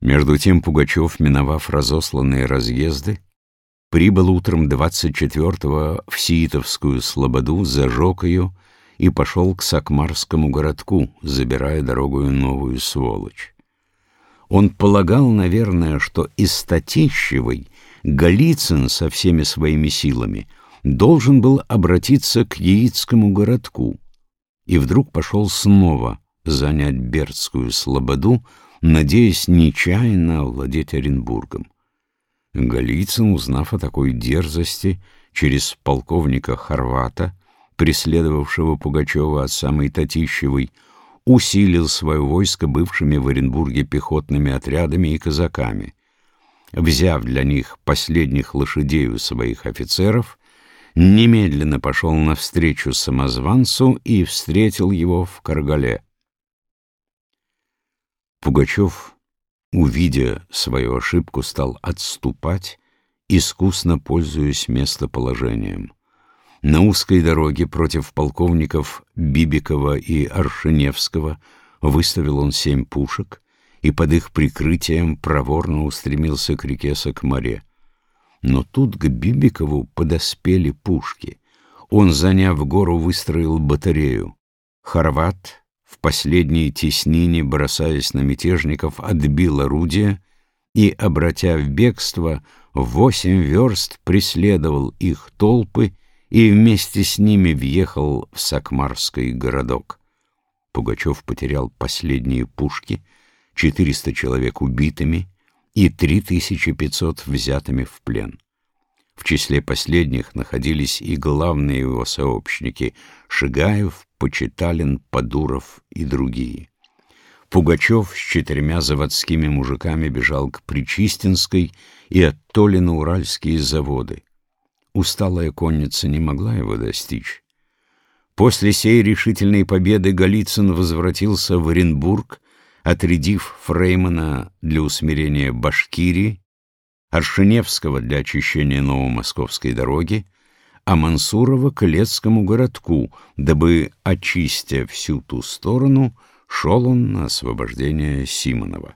Между тем Пугачев, миновав разосланные разъезды, прибыл утром 24-го в Сиитовскую слободу, зажег ее и пошел к Сакмарскому городку, забирая дорогую новую сволочь. Он полагал, наверное, что из Статищевой Голицын со всеми своими силами должен был обратиться к Яицкому городку, и вдруг пошел снова занять Бердскую слободу, надеясь нечаянно овладеть Оренбургом. Голицын, узнав о такой дерзости, через полковника Хорвата, преследовавшего Пугачева от самой Татищевой, усилил свое войско бывшими в Оренбурге пехотными отрядами и казаками. Взяв для них последних лошадей у своих офицеров, немедленно пошел навстречу самозванцу и встретил его в Каргале. Пугачев, увидя свою ошибку, стал отступать, искусно пользуясь местоположением. На узкой дороге против полковников Бибикова и Аршиневского выставил он семь пушек и под их прикрытием проворно устремился к реке Сакмаре. Но тут к Бибикову подоспели пушки. Он, заняв гору, выстроил батарею. Хорват в последней теснине, бросаясь на мятежников, отбил орудие и, обратя в бегство, восемь верст преследовал их толпы и вместе с ними въехал в Сакмарский городок. Пугачев потерял последние пушки, 400 человек убитыми и 3500 взятыми в плен. В числе последних находились и главные его сообщники — Шигаев, Почиталин, Подуров и другие. Пугачев с четырьмя заводскими мужиками бежал к Причистинской и оттоли на Уральские заводы. Усталая конница не могла его достичь. После сей решительной победы Голицын возвратился в Оренбург, отрядив Фреймана для усмирения Башкирии, Аршиневского для очищения Новомосковской дороги, а Мансурова к Лецкому городку, дабы, очистя всю ту сторону, шел он на освобождение Симонова.